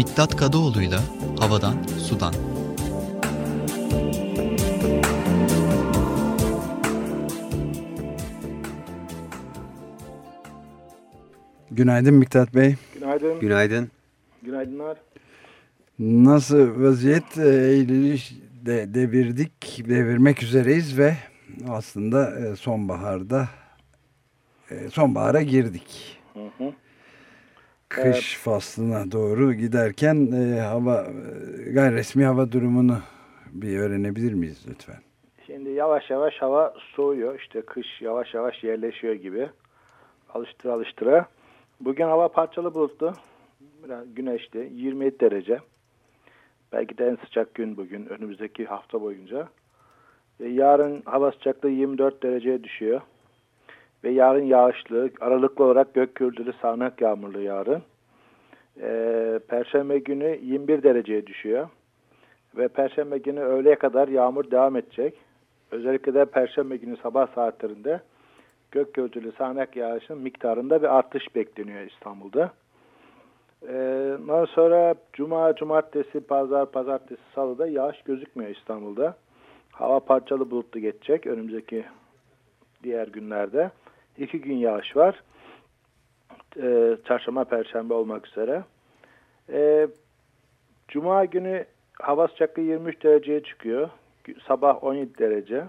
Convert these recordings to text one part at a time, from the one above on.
Miktat Kadıoğlu'yla Havadan Sudan. Günaydın Miktat Bey. Günaydın. Günaydın. Günaydınlar. Nasıl vaziyet? Ee, Eylül'ü de devirdik, devirmek üzereyiz ve aslında e, sonbaharda e, sonbahara girdik. Hı hı. Kış Evet. faslına doğru giderken e, hava e, gayri resmi hava durumunu bir öğrenebilir miyiz lütfen? Şimdi yavaş yavaş hava soğuyor. İşte kış yavaş yavaş yerleşiyor gibi. Alıştıra alıştıra. Bugün hava parçalı bulutlu. Biraz güneşli. 27 derece. Belki de en sıcak gün bugün önümüzdeki hafta boyunca. Yarın hava sıcaklığı 24 dereceye düşüyor. Ve yarın yağışlı, aralıklı olarak gök gürültülü sağanak yağmurlu yarın. Ee, Perşembe günü 21 dereceye düşüyor. Ve Perşembe günü öğleye kadar yağmur devam edecek. Özellikle de Perşembe günü sabah saatlerinde gök gürültülü sağanak yağışın miktarında bir artış bekleniyor İstanbul'da. Ee, ondan sonra Cuma, Cumartesi, Pazar, Pazartesi, Salı'da yağış gözükmüyor İstanbul'da. Hava parçalı bulutlu geçecek önümüzdeki diğer günlerde. İki gün yağış var. Ee, Çarşamba, Perşembe olmak üzere. Ee, Cuma günü hava sıcaklığı 23 dereceye çıkıyor. Sabah 17 derece.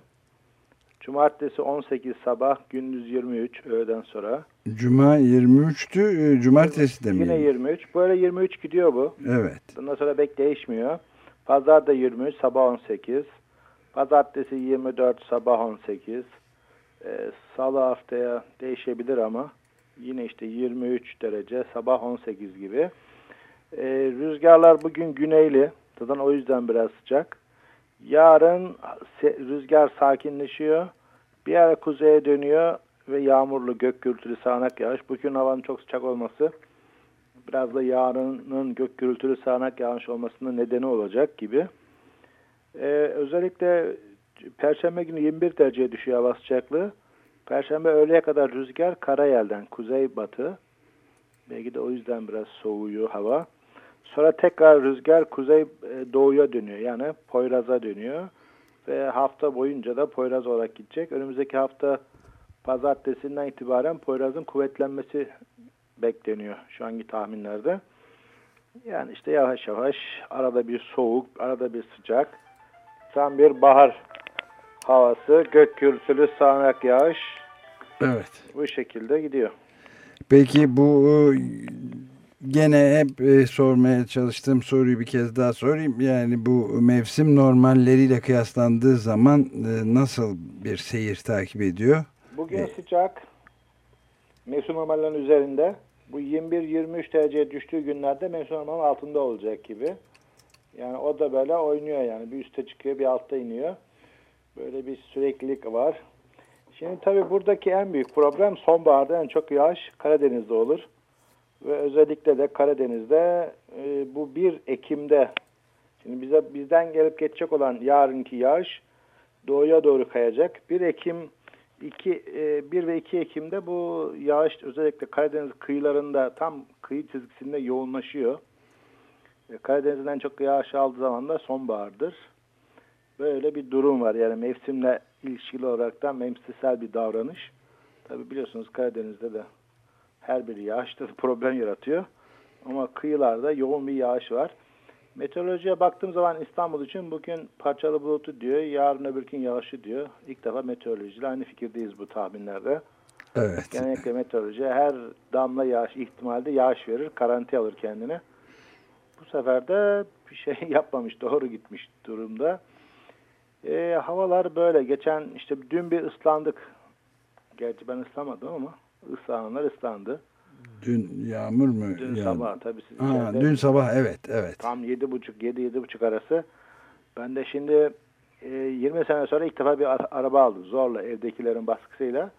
Cumartesi 18 sabah, gündüz 23 öğleden sonra. Cuma 23'tü, e, cumartesi de mi? Yine 23. Böyle 23 gidiyor bu. Evet. Ondan sonra pek değişmiyor. Pazar da 23, sabah 18. Pazartesi 24, sabah 18. Ee, Salı haftaya değişebilir ama yine işte 23 derece, sabah 18 gibi. Ee, rüzgarlar bugün güneyli. Zaten o yüzden biraz sıcak. Yarın rüzgar sakinleşiyor. Bir ara kuzeye dönüyor ve yağmurlu gök gürültülü sağanak yağış. Bugün havanın çok sıcak olması biraz da yarının gök gürültülü sağanak yağış olmasının nedeni olacak gibi. Ee, özellikle Perşembe günü 21 dereceye düşüyor hava sıcaklığı. Perşembe öğleye kadar rüzgar karayelden kuzey batı. Belki de o yüzden biraz soğuyor hava. Sonra tekrar rüzgar kuzey e, doğuya dönüyor. Yani Poyraz'a dönüyor. Ve hafta boyunca da Poyraz olarak gidecek. Önümüzdeki hafta pazartesinden itibaren Poyraz'ın kuvvetlenmesi bekleniyor şu anki tahminlerde. Yani işte yavaş yavaş arada bir soğuk, arada bir sıcak. Tam bir bahar havası, gök gürültülü sağanak yağış Evet. bu şekilde gidiyor. Peki bu e, gene hep e, sormaya çalıştığım soruyu bir kez daha sorayım. Yani bu mevsim normalleriyle kıyaslandığı zaman e, nasıl bir seyir takip ediyor? Bugün Evet. sıcak, mevsim normallerinin üzerinde. Bu 21-23 dereceye düştüğü günlerde mevsim normalinin altında olacak gibi. Yani o da böyle oynuyor yani. Bir üste çıkıyor, bir altta iniyor. Böyle bir süreklilik var. Şimdi tabii buradaki en büyük problem sonbaharda en çok yağış Karadeniz'de olur. Ve özellikle de Karadeniz'de e, bu 1 Ekim'de şimdi bize bizden gelip geçecek olan yarınki yağış doğuya doğru kayacak. 1 Ekim 2 e, 1 ve 2 Ekim'de bu yağış özellikle Karadeniz kıyılarında tam kıyı çizgisinde yoğunlaşıyor. E, Karadeniz'in en çok yağış aldığı zaman da sonbahardır. Böyle bir durum var. Yani mevsimle ilişkili olarak da mevsimsel bir davranış. Tabi biliyorsunuz Karadeniz'de de her bir yağışta problem yaratıyor. Ama kıyılarda yoğun bir yağış var. Meteorolojiye baktığım zaman İstanbul için bugün parçalı bulutu diyor, yarın öbür gün yağışı diyor. İlk defa meteorolojiyle aynı fikirdeyiz bu tahminlerde. Evet. Genellikle meteoroloji her damla yağış ihtimalde yağış verir, karanti alır kendine. Bu sefer de bir şey yapmamış, doğru gitmiş durumda. E, havalar böyle. Geçen işte dün bir ıslandık. Gerçi ben ıslamadım ama ıslananlar ıslandı. Dün yağmur mu? Dün yağdı? sabah tabii siz Ha, içeride- dün sabah evet evet. Tam yedi buçuk, yedi yedi buçuk arası. Ben de şimdi e, 20 sene sonra ilk defa bir ara- araba aldım. Zorla evdekilerin baskısıyla.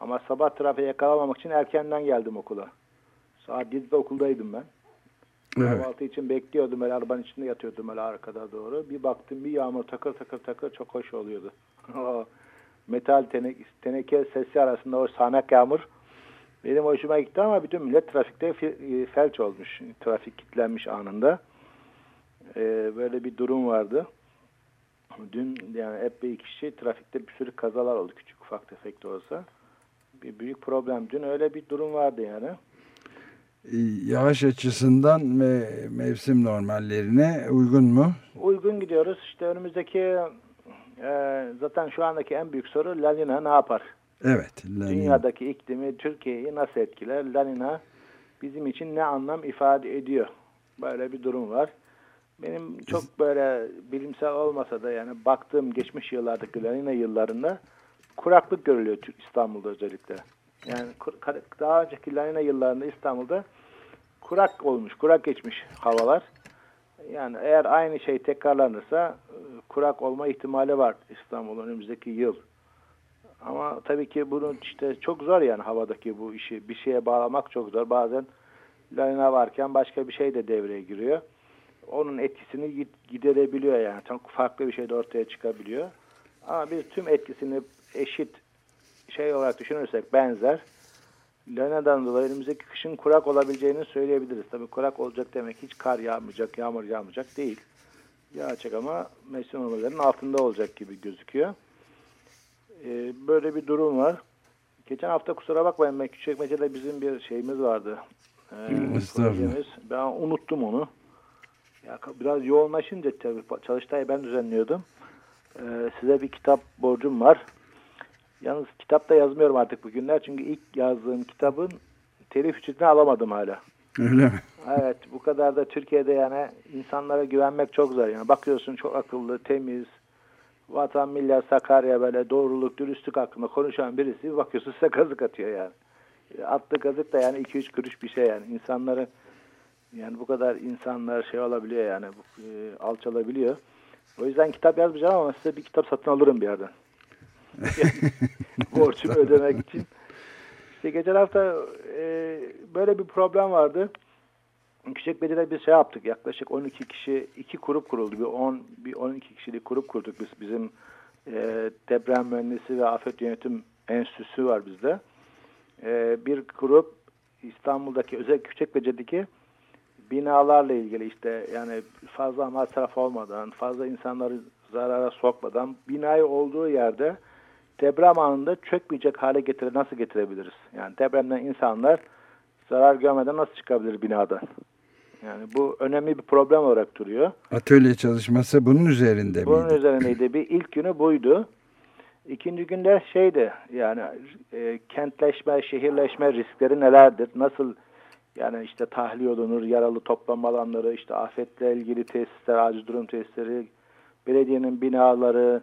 Ama sabah trafiğe yakalamamak için erkenden geldim okula. Saat 7'de okuldaydım ben. Evet. Kahvaltı için bekliyordum. Böyle arabanın içinde yatıyordum böyle arkada doğru. Bir baktım bir yağmur takır takır takır çok hoş oluyordu. Metal tenek, teneke sesi arasında o sanak yağmur Benim hoşuma gitti ama bütün millet trafikte e, felç olmuş. Trafik kilitlenmiş anında. Ee, böyle bir durum vardı. Dün yani epey kişi trafikte bir sürü kazalar oldu küçük ufak tefek de olsa. Bir büyük problem. Dün öyle bir durum vardı yani. Ee, yağış açısından ve mevsim normallerine uygun mu? Uygun gidiyoruz. İşte önümüzdeki e, zaten şu andaki en büyük soru La Nina ne yapar? Evet. Dünyadaki iklimi Türkiye'yi nasıl etkiler? La Nina bizim için ne anlam ifade ediyor? Böyle bir durum var. Benim çok böyle bilimsel olmasa da yani baktığım geçmiş yıllardaki La Nina yıllarında kuraklık görülüyor İstanbul'da özellikle. Yani daha önceki La Nina yıllarında İstanbul'da kurak olmuş, kurak geçmiş havalar. Yani eğer aynı şey tekrarlanırsa kurak olma ihtimali var İstanbul'un önümüzdeki yıl. Ama tabii ki bunu işte çok zor yani havadaki bu işi bir şeye bağlamak çok zor. Bazen lanina varken başka bir şey de devreye giriyor. Onun etkisini giderebiliyor yani. Çok farklı bir şey de ortaya çıkabiliyor. Ama biz tüm etkisini eşit şey olarak düşünürsek benzer. Lana'dan dolayı önümüzdeki kışın kurak olabileceğini söyleyebiliriz. Tabii kurak olacak demek hiç kar yağmayacak, yağmur yağmayacak değil. Yağacak ama mevsim normallerinin altında olacak gibi gözüküyor. Ee, böyle bir durum var. Geçen hafta kusura bakmayın Küçükmece'de bizim bir şeyimiz vardı. Ee, ben unuttum onu. Ya, biraz yoğunlaşınca tabii çalıştayı ben düzenliyordum. Ee, size bir kitap borcum var. Yalnız kitapta yazmıyorum artık bugünler. Çünkü ilk yazdığım kitabın telif ücretini alamadım hala. Öyle mi? Evet bu kadar da Türkiye'de yani insanlara güvenmek çok zor. Yani bakıyorsun çok akıllı, temiz, vatan, millet, Sakarya böyle doğruluk, dürüstlük hakkında konuşan birisi bakıyorsun size kazık atıyor yani. Attığı kazık da yani 2-3 kuruş bir şey yani. insanları yani bu kadar insanlar şey olabiliyor yani e, alçalabiliyor. O yüzden kitap yazmayacağım ama size bir kitap satın alırım bir yerden. Borcumu ödemek için. İşte geçen hafta e, böyle bir problem vardı. Küçükbedi'de bir şey yaptık. Yaklaşık 12 kişi, iki grup kuruldu. Bir 10, bir 12 kişilik grup kurduk biz. Bizim e, deprem mühendisi ve afet yönetim enstitüsü var bizde. E, bir grup İstanbul'daki özel Küçükbedi'deki binalarla ilgili işte yani fazla masraf olmadan, fazla insanları zarara sokmadan binayı olduğu yerde deprem anında çökmeyecek hale getire nasıl getirebiliriz? Yani depremden insanlar zarar görmeden nasıl çıkabilir binadan? Yani bu önemli bir problem olarak duruyor. Atölye çalışması bunun üzerinde bunun miydi? Bunun üzerindeydi. Bir ilk günü buydu. İkinci günde şeydi yani e, kentleşme, şehirleşme riskleri nelerdir? Nasıl yani işte tahliye olunur, yaralı toplanma alanları, işte afetle ilgili tesisler, acil durum tesisleri, belediyenin binaları,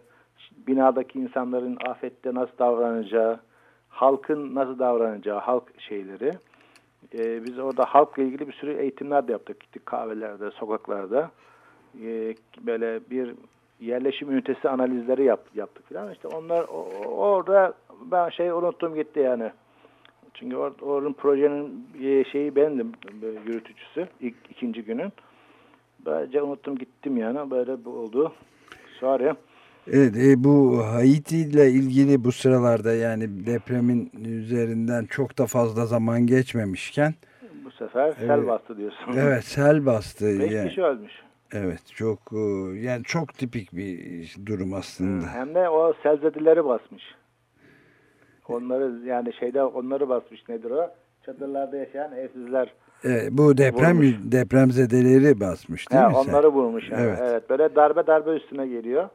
binadaki insanların afette nasıl davranacağı, halkın nasıl davranacağı, halk şeyleri. Ee, biz orada halkla ilgili bir sürü eğitimler de yaptık. Gittik kahvelerde, sokaklarda. Ee, böyle bir yerleşim ünitesi analizleri yap, yaptık falan. İşte onlar o, orada ben şey unuttum gitti yani. Çünkü or, oranın projenin şeyi bendim yürütücüsü ilk ikinci günün. Böylece unuttum gittim yani böyle oldu. Sonra Evet e, bu Haiti ile ilgili bu sıralarda yani depremin üzerinden çok da fazla zaman geçmemişken bu sefer sel evet, bastı diyorsun. Evet sel bastı. Beş yani. kişi ölmüş. Evet çok e, yani çok tipik bir durum aslında. Hem de o selzedileri basmış. Onları yani şeyde onları basmış nedir o? Çadırlarda yaşayan evsizler. Evet, bu deprem vurmuş. depremzedeleri basmış değil He, mi? Onları sen? vurmuş yani. Evet. evet. Böyle darbe darbe üstüne geliyor.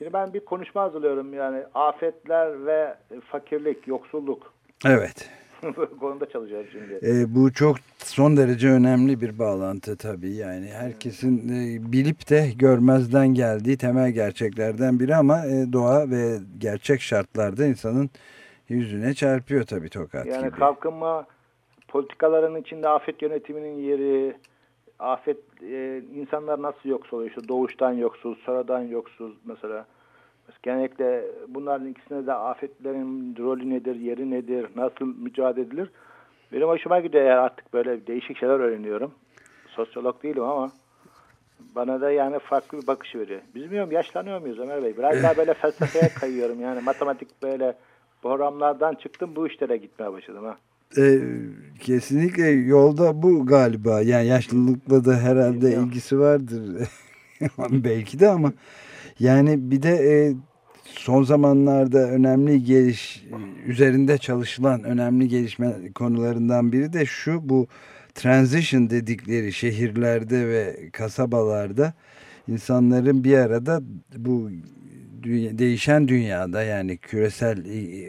Şimdi ben bir konuşma hazırlıyorum yani afetler ve fakirlik, yoksulluk. Evet. konuda çalışacağız şimdi. E, bu çok son derece önemli bir bağlantı tabii yani herkesin e, bilip de görmezden geldiği temel gerçeklerden biri ama e, doğa ve gerçek şartlarda insanın yüzüne çarpıyor tabii tokat yani gibi. kalkınma politikalarının içinde afet yönetiminin yeri, afet e, insanlar nasıl yoksul oluyor? İşte doğuştan yoksul, sonradan yoksul mesela. Genellikle bunların ikisine de afetlerin rolü nedir, yeri nedir, nasıl mücadele edilir? Benim hoşuma gidiyor yani artık böyle değişik şeyler öğreniyorum. Sosyolog değilim ama bana da yani farklı bir bakış veriyor. Bilmiyorum yaşlanıyor muyuz Ömer Bey? Biraz daha böyle felsefeye kayıyorum yani matematik böyle programlardan çıktım bu işlere gitmeye başladım ha. E, kesinlikle yolda bu galiba. Yani yaşlılıkla da herhalde Bilmiyorum. ilgisi vardır. Belki de ama yani bir de e, son zamanlarda önemli geliş üzerinde çalışılan önemli gelişme konularından biri de şu bu transition dedikleri şehirlerde ve kasabalarda insanların bir arada bu dünya- değişen dünyada yani küresel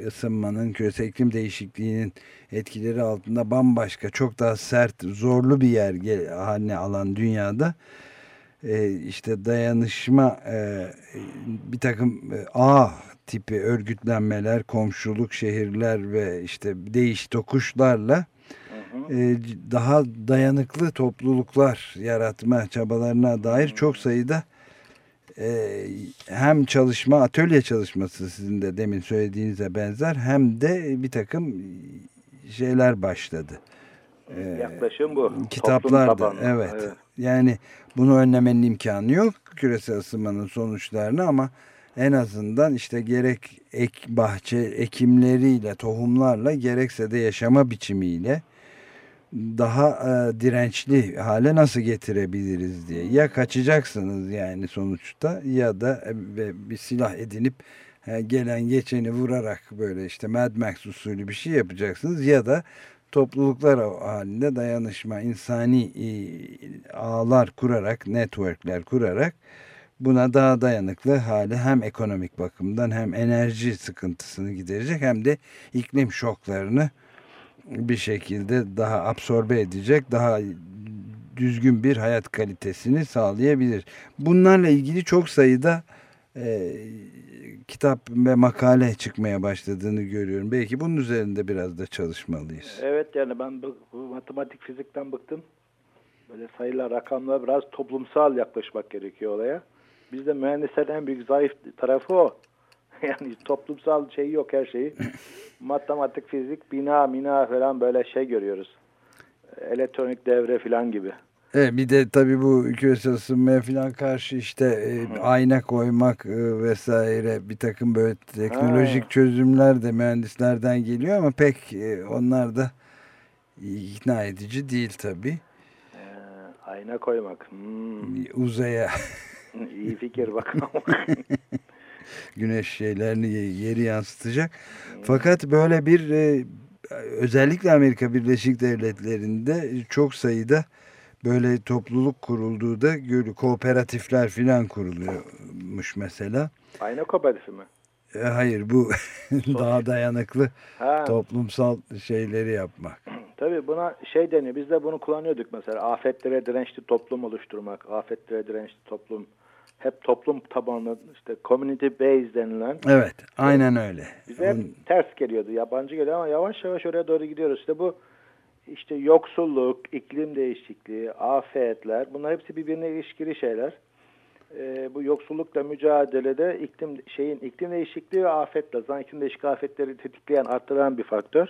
ısınmanın, küresel iklim değişikliğinin etkileri altında bambaşka, çok daha sert, zorlu bir yer haline alan dünyada e, işte dayanışma e, bir takım e, ağ tipi örgütlenmeler, komşuluk şehirler ve işte değiş tokuşlarla Hı hı. e, daha dayanıklı topluluklar yaratma çabalarına dair çok sayıda e, hem çalışma, atölye çalışması sizin de demin söylediğinize benzer hem de bir takım şeyler başladı. E, Yaklaşım bu. kitaplar da Toplum tabanlı. evet. Yani bunu önlemenin imkanı yok küresel ısınmanın sonuçlarını ama en azından işte gerek ek bahçe ekimleriyle, tohumlarla gerekse de yaşama biçimiyle daha e, dirençli hale nasıl getirebiliriz diye. Ya kaçacaksınız yani sonuçta ya da e, bir silah edinip e, gelen geçeni vurarak böyle işte Mad Max usulü bir şey yapacaksınız ya da topluluklar halinde dayanışma, insani e, ağlar kurarak, networkler kurarak buna daha dayanıklı hale hem ekonomik bakımdan hem enerji sıkıntısını giderecek hem de iklim şoklarını bir şekilde daha absorbe edecek, daha düzgün bir hayat kalitesini sağlayabilir. Bunlarla ilgili çok sayıda e, kitap ve makale çıkmaya başladığını görüyorum. Belki bunun üzerinde biraz da çalışmalıyız. Evet yani ben bu, bu matematik fizikten bıktım. Böyle sayılar, rakamlar biraz toplumsal yaklaşmak gerekiyor olaya. Bizde mühendislerin en büyük zayıf tarafı o. Yani toplumsal şey yok her şeyi. Matematik, fizik, bina, mina falan böyle şey görüyoruz. Elektronik devre falan gibi. Evet, bir de tabii bu küresel ısınmaya falan karşı işte e, ayna koymak e, vesaire bir takım böyle teknolojik Ha. çözümler de mühendislerden geliyor ama pek e, onlar da ikna edici değil tabii. Ee, ayna koymak. Hmm, Uzaya iyi fikir bakalım. güneş şeylerini yeri yansıtacak. Fakat böyle bir e, özellikle Amerika Birleşik Devletleri'nde çok sayıda böyle topluluk kurulduğu da görü kooperatifler filan kuruluyormuş mesela. ayna kooperatifi mi? E, hayır bu daha dayanıklı Ha, toplumsal şeyleri yapmak. tabii buna şey deniyor. Biz de bunu kullanıyorduk mesela. Afetlere dirençli toplum oluşturmak. Afetlere dirençli toplum. Hep toplum tabanlı işte community based denilen. Evet aynen öyle. Bize hep Bunun- ters geliyordu. Yabancı geliyor ama yavaş yavaş oraya doğru gidiyoruz. İşte bu işte yoksulluk, iklim değişikliği, afetler bunlar hepsi birbirine ilişkili şeyler. Ee, bu yoksullukla mücadelede iklim şeyin iklim değişikliği ve afetle zaten iklim değişikliği afetleri tetikleyen, arttıran bir faktör.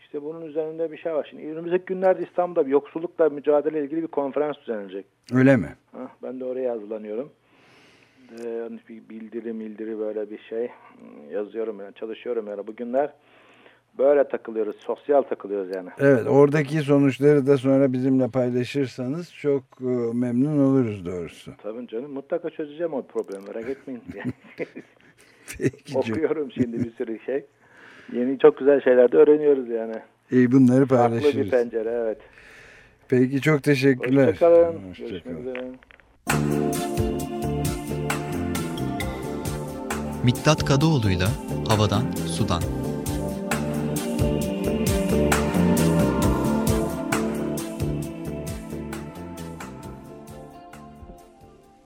İşte bunun üzerinde bir şey var. Şimdi önümüzdeki günlerde İstanbul'da bir yoksullukla mücadele ilgili bir konferans düzenlenecek. Öyle mi? Hah, ben de oraya hazırlanıyorum. Ee, bir bildiri mildiri böyle bir şey hmm, yazıyorum yani çalışıyorum yani bugünler böyle takılıyoruz sosyal takılıyoruz yani. Evet oradaki sonuçları da sonra bizimle paylaşırsanız çok e, memnun oluruz doğrusu. Tabii canım mutlaka çözeceğim o problemi merak etmeyin. Peki okuyorum şimdi bir sürü şey. Yeni çok güzel şeyler de öğreniyoruz yani. iyi bunları Farklı bir paylaşırız. pencere evet. Peki çok teşekkürler. Hoşçakalın. Hoşça Görüşmek üzere. Miktat Kadıoğlu'yla Havadan Sudan.